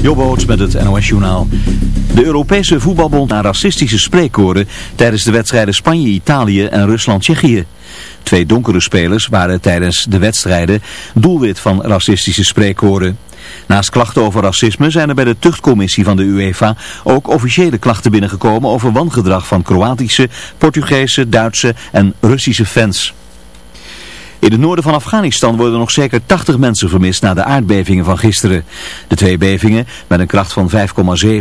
Jobboot met het NOS-journaal. De Europese voetbalbond naar racistische spreekkoren tijdens de wedstrijden Spanje-Italië en Rusland-Tsjechië. Twee donkere spelers waren tijdens de wedstrijden doelwit van racistische spreekkoren. Naast klachten over racisme zijn er bij de tuchtcommissie van de UEFA ook officiële klachten binnengekomen over wangedrag van Kroatische, Portugese, Duitse en Russische fans. In het noorden van Afghanistan worden nog zeker 80 mensen vermist na de aardbevingen van gisteren. De twee bevingen, met een kracht van 5,7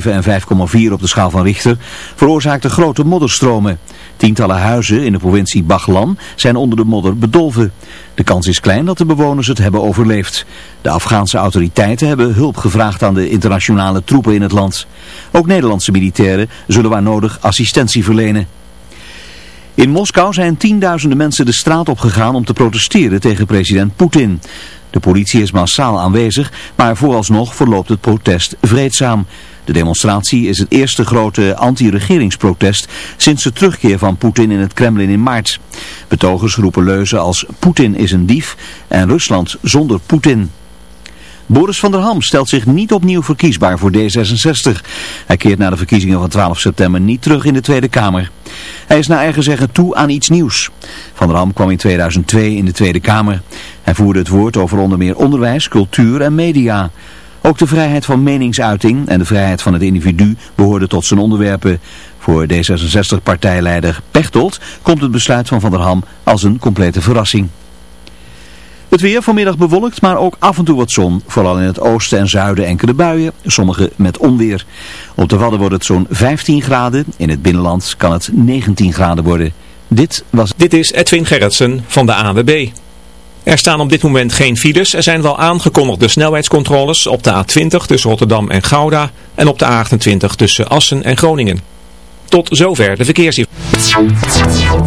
en 5,4 op de schaal van Richter, veroorzaakten grote modderstromen. Tientallen huizen in de provincie Baghlan zijn onder de modder bedolven. De kans is klein dat de bewoners het hebben overleefd. De Afghaanse autoriteiten hebben hulp gevraagd aan de internationale troepen in het land. Ook Nederlandse militairen zullen waar nodig assistentie verlenen. In Moskou zijn tienduizenden mensen de straat op gegaan om te protesteren tegen president Poetin. De politie is massaal aanwezig, maar vooralsnog verloopt het protest vreedzaam. De demonstratie is het eerste grote anti-regeringsprotest sinds de terugkeer van Poetin in het Kremlin in maart. Betogers roepen leuzen als Poetin is een dief en Rusland zonder Poetin. Boris van der Ham stelt zich niet opnieuw verkiesbaar voor D66. Hij keert na de verkiezingen van 12 september niet terug in de Tweede Kamer. Hij is naar eigen zeggen toe aan iets nieuws. Van der Ham kwam in 2002 in de Tweede Kamer. Hij voerde het woord over onder meer onderwijs, cultuur en media. Ook de vrijheid van meningsuiting en de vrijheid van het individu behoorden tot zijn onderwerpen. Voor D66-partijleider Pechtold komt het besluit van Van der Ham als een complete verrassing. Het weer vanmiddag bewolkt, maar ook af en toe wat zon. Vooral in het oosten en zuiden enkele buien, sommige met onweer. Op de Wadden wordt het zo'n 15 graden. In het binnenland kan het 19 graden worden. Dit was... Dit is Edwin Gerritsen van de AWB. Er staan op dit moment geen files. Er zijn wel aangekondigde snelheidscontroles op de A20 tussen Rotterdam en Gouda en op de A28 tussen Assen en Groningen. Tot zover de verkeersinformatie.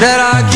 that I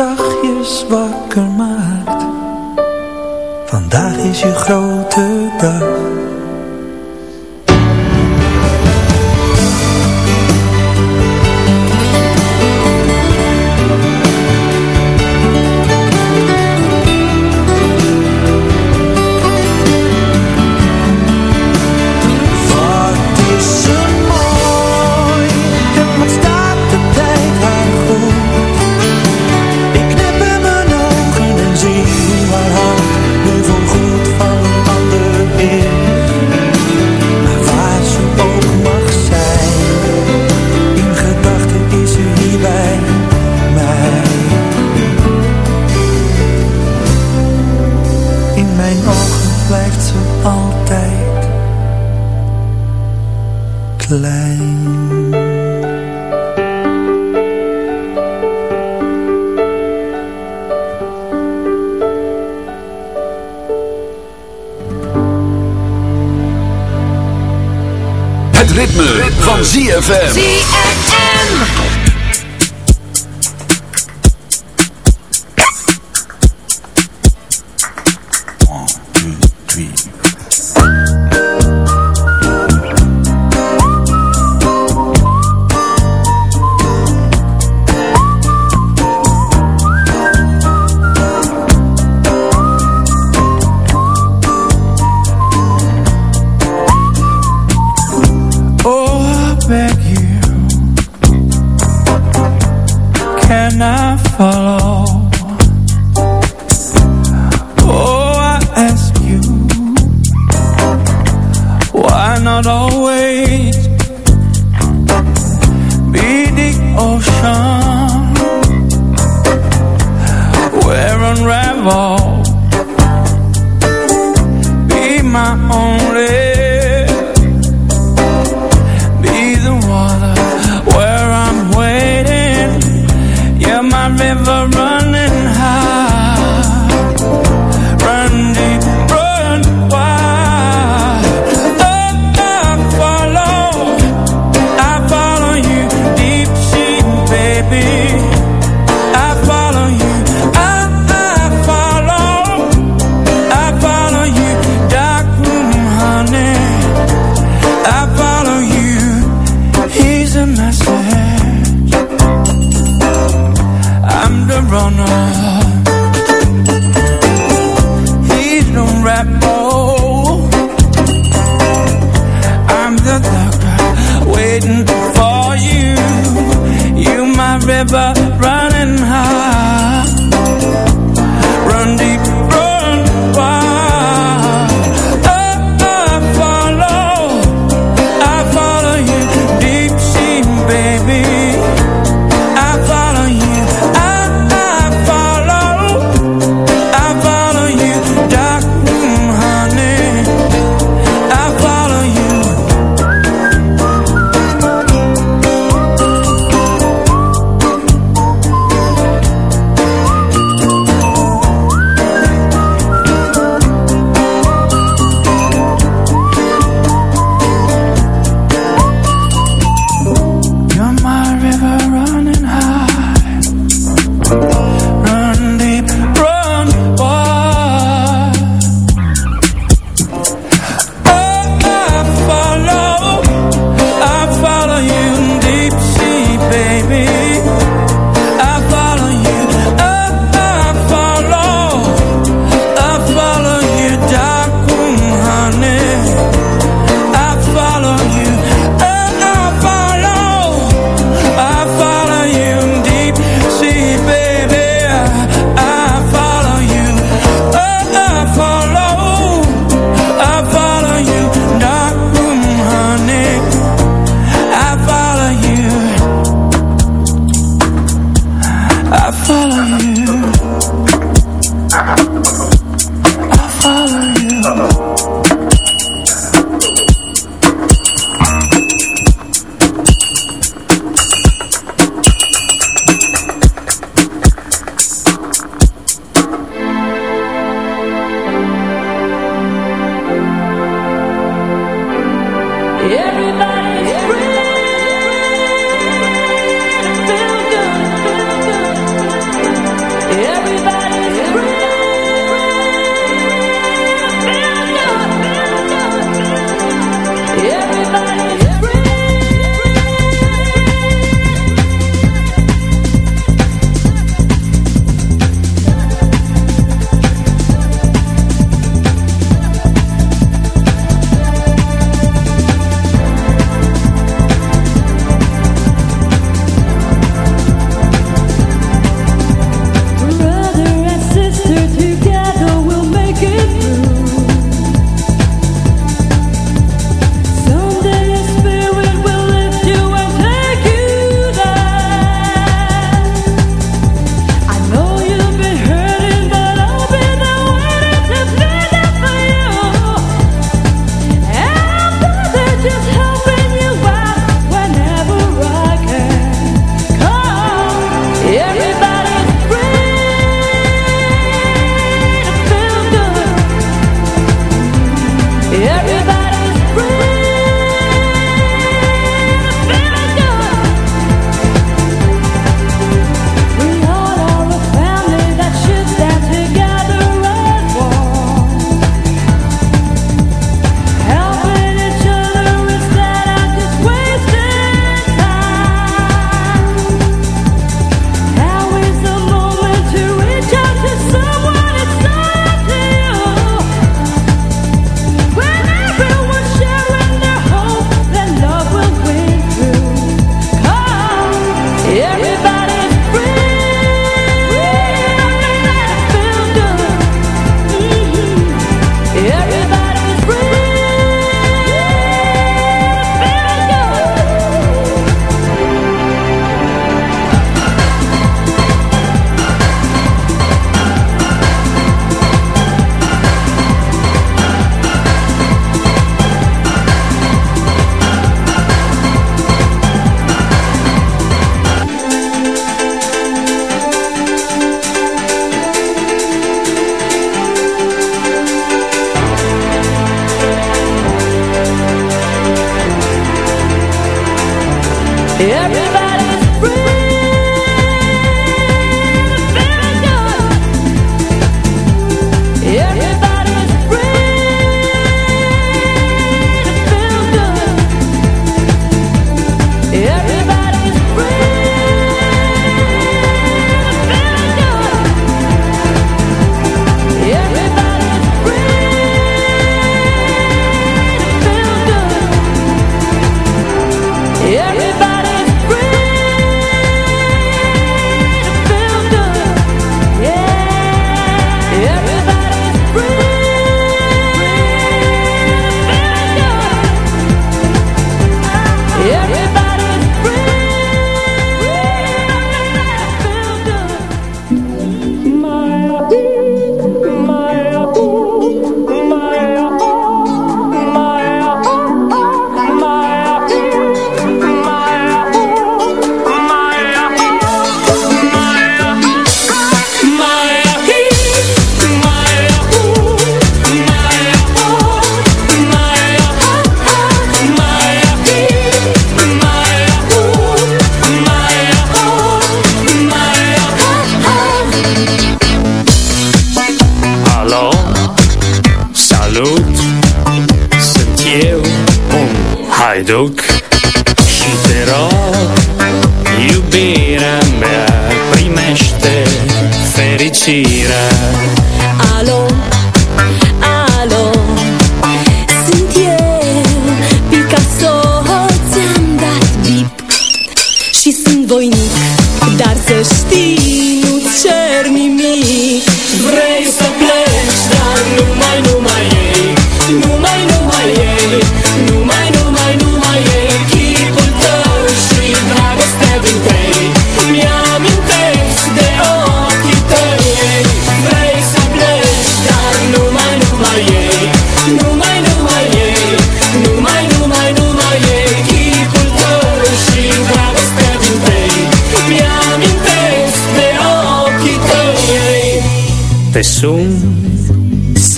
zachtjes wakker maakt. Vandaag is je grote dag. ZFM. follow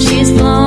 she's flown.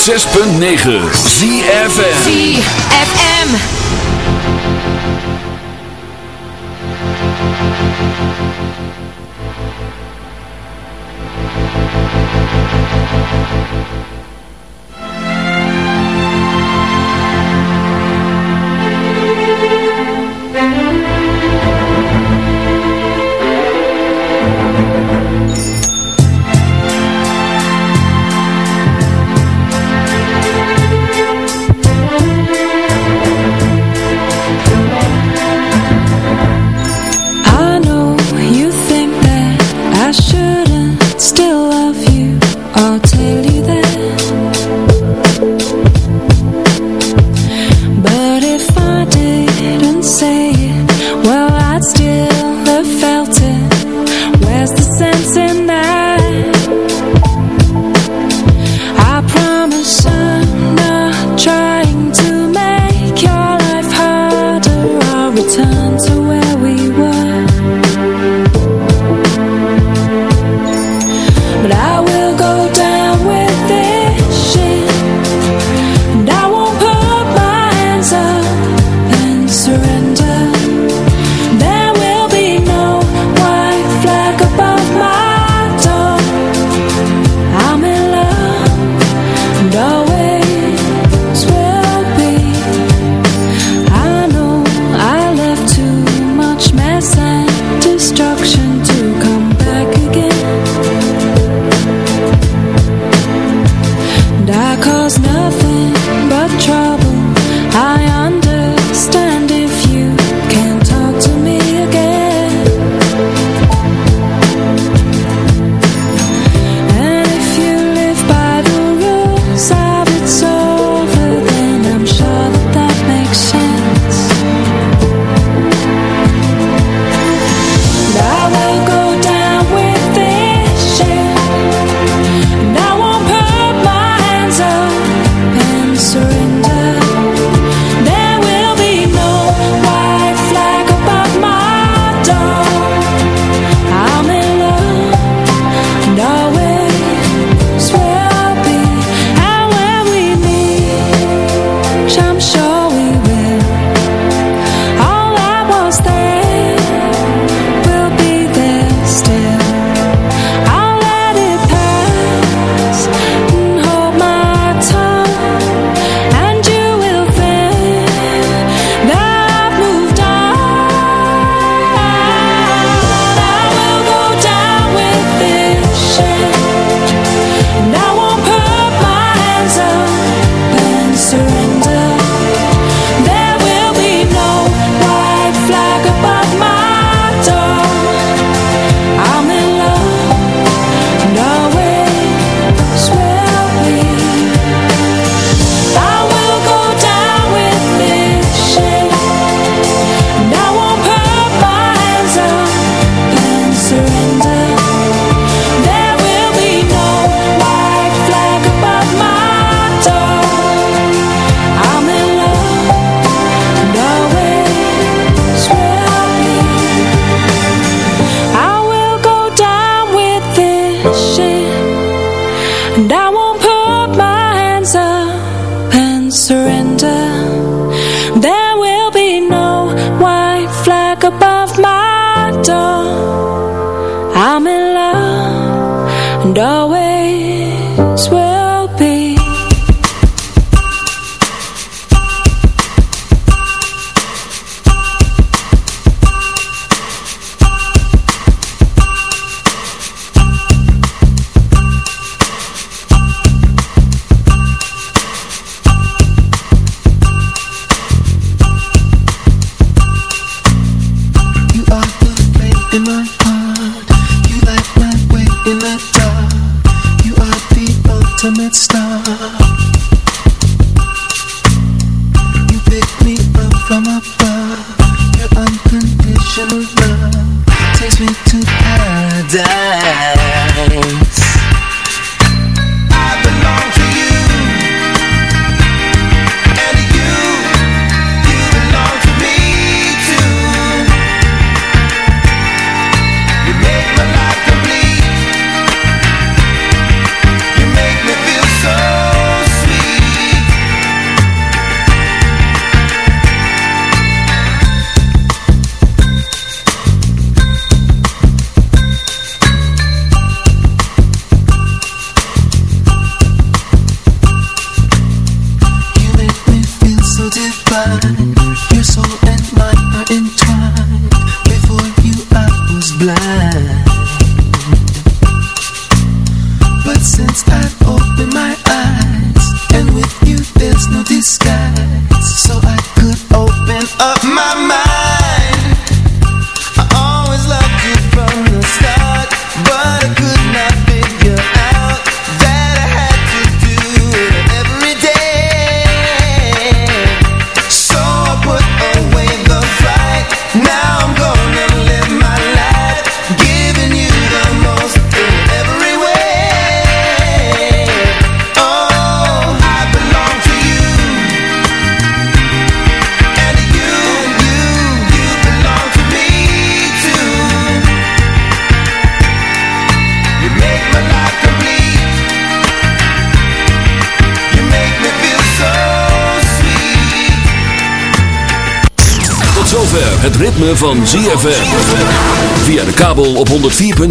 106.9 ZFM